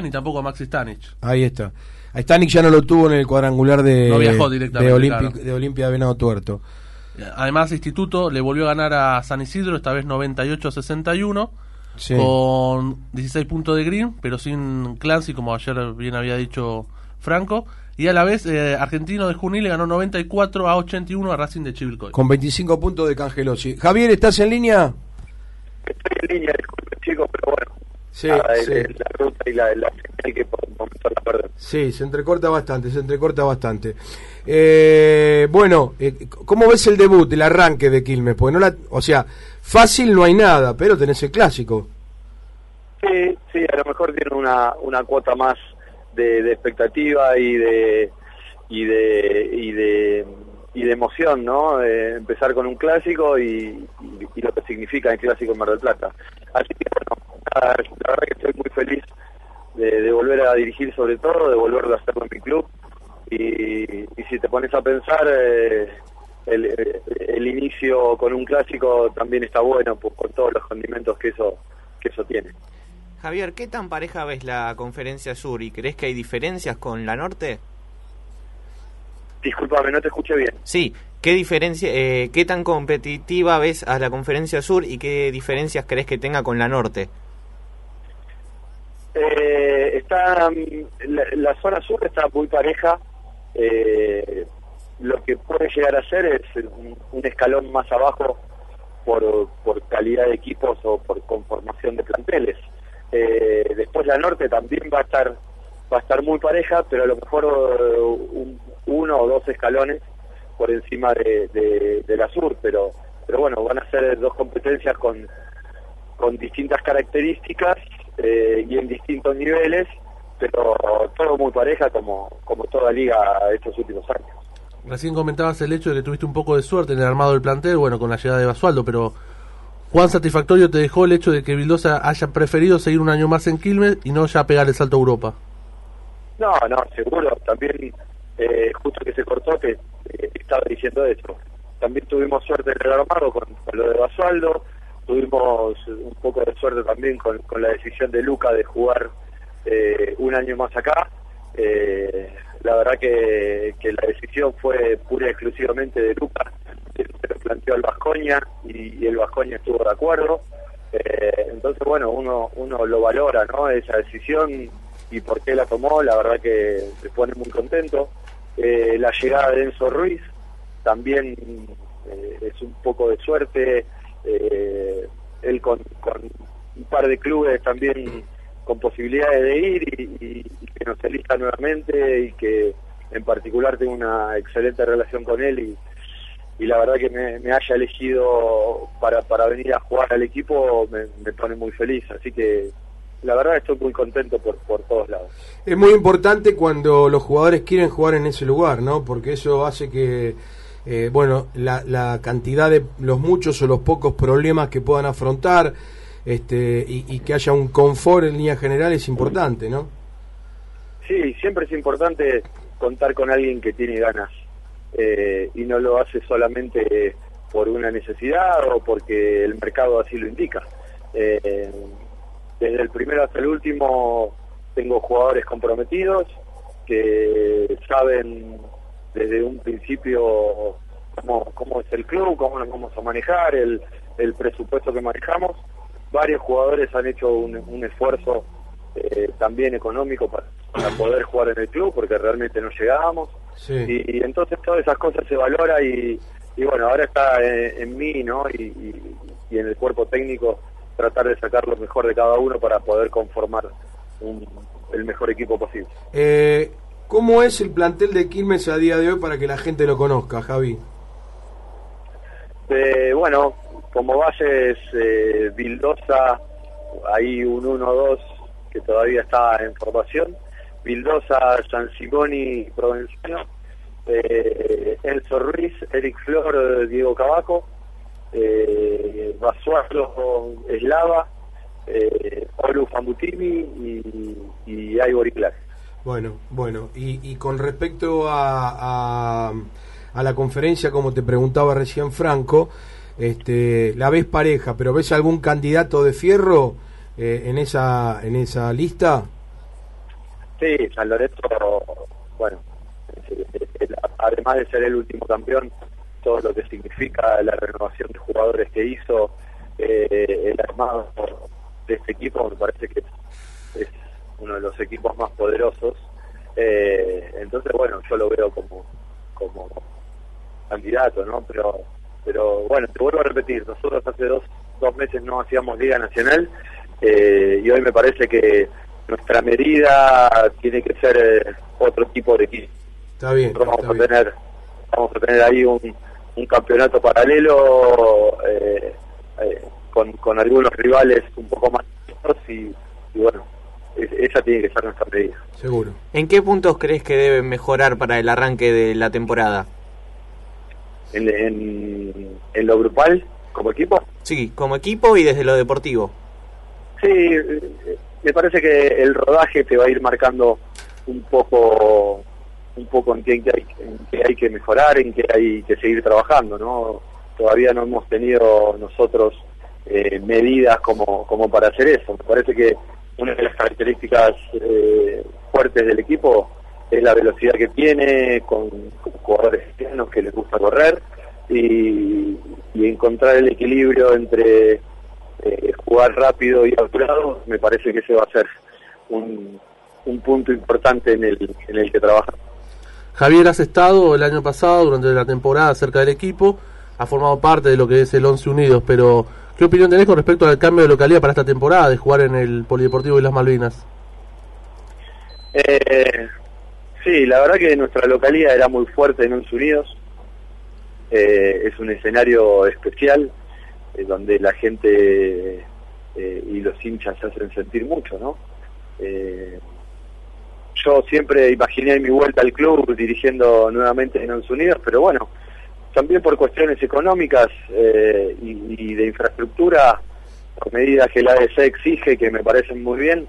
ni tampoco a Maxi Stanic. Ahí está. A Stanic ya no lo tuvo en el cuadrangular de, No viajó directamente, de, Olimpi- claro. de Olimpia de Venado Tuerto. Además, Instituto le volvió a ganar a San Isidro, esta vez 98-61, Sí. con 16 puntos de green, pero sin Clancy, como ayer bien había dicho Franco. Y a la vez, eh, Argentino de Junín le ganó 94 a 81 a Racing de Chivilcoy. Con 25 puntos de Cangelosi. Javier, ¿estás en línea? Estoy en línea, disculpe chicos, pero bueno. Sí, es- sí. la ruta y la, la señal que por el momento la perdemos. Sí, se entrecorta bastante, se entrecorta bastante. Eh, bueno, eh, ¿cómo ves el debut, el arranque de Quilmes? Porque no la, o sea, fácil no hay nada, pero tenés el clásico. Sí, sí, a lo mejor tiene una, una cuota más de, de expectativa y de y de y de y de emoción, ¿no? Eh, empezar con un clásico y, y- y lo que significa el clásico en Mar del Plata. Así que nada, la verdad que estoy muy feliz de, de volver a dirigir sobre todo, de volver a hacerlo en mi club y, y si te pones a pensar eh, el, el- inicio con un clásico también está bueno por, por todos los condimentos que eso que eso tiene. Javier, ¿qué tan pareja ves la conferencia sur y crees que hay diferencias con la norte? Disculpame, no te escuché bien. Sí, ¿qué diferencia, eh, qué tan competitiva ves a la conferencia sur y qué diferencias crees que tenga con la norte? Eh, está mm, la, zona sur está muy pareja. eh, lo que puede llegar a ser es un, escalón más abajo por, por calidad de equipos o por conformación de planteles. Eh, después la norte también va a estar va a estar muy pareja, pero a lo mejor un- uno o dos escalones por encima de, de- de la sur, pero pero bueno, van a ser dos competencias con con distintas características eh, y en distintos niveles, pero todo muy pareja como, como toda liga estos últimos años. Recién comentabas el hecho de que tuviste un poco de suerte en el armado del plantel, bueno, con la llegada de Basualdo, pero ¿cuán satisfactorio te dejó el hecho de que Vildosa haya preferido seguir un año más en Quilmes y no ya pegar el salto a Europa? No, no, seguro, también eh, justo que se cortó que eh, estaba diciendo eso. También tuvimos suerte en el armado con, con lo de Basualdo, tuvimos un poco de suerte también con, la decisión de Luca de jugar eh, un año más acá. Eh, la verdad que, que la decisión fue pura y exclusivamente de Luca, que se lo planteó al Vascoña y, el Vascoña estuvo de acuerdo. Eh, entonces, bueno, uno, uno lo valora, ¿no? Esa decisión y por qué la tomó, la verdad que se pone muy contento. La llegada de Enzo Ruiz también es un poco de suerte. Eh, él con, con un par de clubes también con posibilidades de ir y, que nos elija nuevamente y que en particular tengo una excelente relación con él y, y la verdad que me, me haya elegido para, para venir a jugar al equipo me, me pone muy feliz. Así que la verdad estoy muy contento por, por todos lados. Es muy importante cuando los jugadores quieren jugar en ese lugar, ¿no? Porque eso hace que, eh, bueno, la, la cantidad de los muchos o los pocos problemas que puedan afrontar este, y, que haya un confort en línea general es importante, ¿no? Sí, siempre es importante contar con alguien que tiene ganas eh, y no lo hace solamente por una necesidad o porque el mercado así lo indica. Eh, desde el primero hasta el último tengo jugadores comprometidos que saben desde un principio cómo, cómo es el club, cómo nos vamos a manejar, el, el presupuesto que manejamos. Varios jugadores han hecho un, un esfuerzo eh, también económico para, para poder jugar en el club porque realmente no llegábamos. Sí. Y, y entonces todas esas cosas se valora y, y bueno, ahora está en, en mí ¿no? Y, y- y en el cuerpo técnico tratar de sacar lo mejor de cada uno para poder conformar un- el mejor equipo posible. Eh, ¿Cómo es el plantel de Quilmes a día de hoy para que la gente lo conozca, Javi? Eh, bueno, como bases, eh, Vildosa, hay un 1-2 que todavía está en formación. Vildosa, San Simoni, Provenzano, eh, Enzo Ruiz, Eric Flor, Diego Cabaco, eh, Basualdo Eslava, eh, Olu Fambutimi y, y Ivory. Bueno, bueno, y, y con respecto a, a, la conferencia, como te preguntaba recién Franco, este, la ves pareja, pero ¿ves algún candidato de fierro eh, en esa en esa lista? Sí, San Lorenzo, bueno, además de ser el último campeón, todo lo que significa la renovación de jugadores que hizo, eh, el armado de este equipo, me parece que es, uno de los equipos más poderosos. Eh, entonces, bueno, yo lo veo como, como candidato, ¿no? Pero, pero bueno, te vuelvo a repetir, nosotros hace dos, dos meses no hacíamos Liga Nacional eh, y hoy me parece que nuestra medida tiene que ser eh, otro tipo de equipo. Está bien. vamos a tener vamos a tener ahí un, un campeonato paralelo con, con algunos rivales un poco más y, y bueno esa tiene que ser nuestra medida. Seguro. ¿En qué puntos crees que deben mejorar para el arranque de la temporada? ¿En, en, en lo grupal como equipo? Sí, como equipo y desde lo deportivo. Sí, me parece que el rodaje te va a ir marcando un poco un poco en qué, hay, en hay que mejorar, en qué hay que seguir trabajando, ¿no? Todavía no hemos tenido nosotros eh, medidas como, como para hacer eso. Me parece que una de las características eh, fuertes del equipo es la velocidad que tiene, con, jugadores externos que les gusta correr y, y encontrar el equilibrio entre eh, jugar rápido y apurado, me parece que ese va a ser un, un punto importante en el, en el que trabaja. Javier, has estado el año pasado, durante la temporada, cerca del equipo, ha formado parte de lo que es el Once Unidos, pero ¿qué opinión tenés con respecto al cambio de localidad para esta temporada, de jugar en el Polideportivo de las Malvinas? Eh, sí, la verdad que nuestra localidad era muy fuerte en Once Unidos, eh, es un escenario especial, eh, donde la gente eh, y los hinchas se hacen sentir mucho, ¿no? Eh, yo siempre imaginé mi vuelta al club dirigiendo nuevamente en Estados Unidos, pero bueno, también por cuestiones económicas y, de infraestructura, por medidas que la ADC exige, que me parecen muy bien,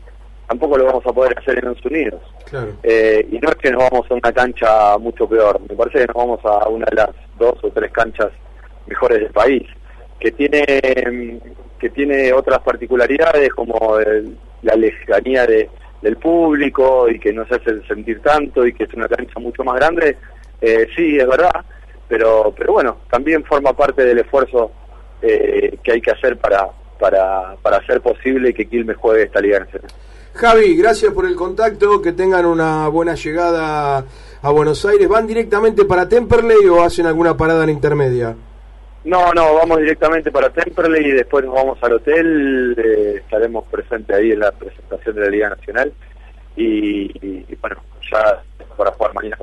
tampoco lo vamos a poder hacer en Estados Unidos. y no es que nos vamos a una cancha mucho peor, me parece que nos vamos a una de las dos o tres canchas mejores del país que tiene que tiene otras particularidades como la lejanía de, del público y que no se hace sentir tanto y que es una cancha mucho más grande, eh, sí, es verdad, también forma parte del esfuerzo eh, que hay que hacer para, para, para hacer posible que Quilmes juegue esta Liga Nacional. Javi, gracias por el contacto, que tengan una buena llegada a Buenos Aires. ¿Van directamente para Temperley o hacen alguna parada en intermedia? No, no, vamos directamente para Temperley y después nos vamos al hotel, eh, estaremos presentes ahí en la presentación de la Liga Nacional y, bueno, ya para jugar mañana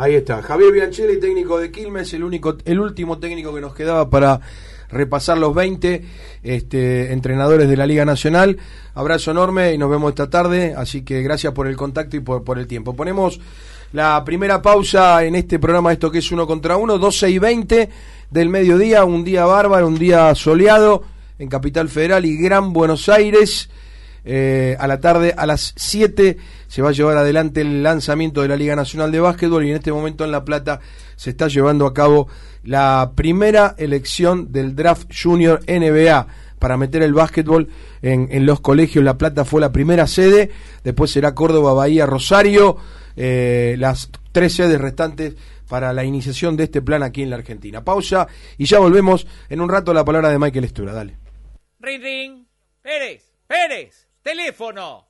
Ahí está, Javier Biancelli, técnico de Quilmes, el único, el último técnico que nos quedaba para repasar los 20 este, entrenadores de la Liga Nacional. Abrazo enorme y nos vemos esta tarde, así que gracias por el contacto y por, por el tiempo. Ponemos la primera pausa en este programa, esto que es uno contra uno, 12 y 20 del mediodía, un día bárbaro, un día soleado en Capital Federal y Gran Buenos Aires. Eh, a la tarde, a las 7, se va a llevar adelante el lanzamiento de la Liga Nacional de Básquetbol y en este momento en La Plata se está llevando a cabo la primera elección del Draft Junior NBA para meter el básquetbol en, los colegios. La Plata fue la primera sede, después será Córdoba, Bahía, Rosario, eh, las tres sedes restantes para la iniciación de este plan aquí en la Argentina. Pausa y ya volvemos en un rato a la palabra de Michael Estura. Dale. Ring, ring. Pérez, Pérez, teléfono.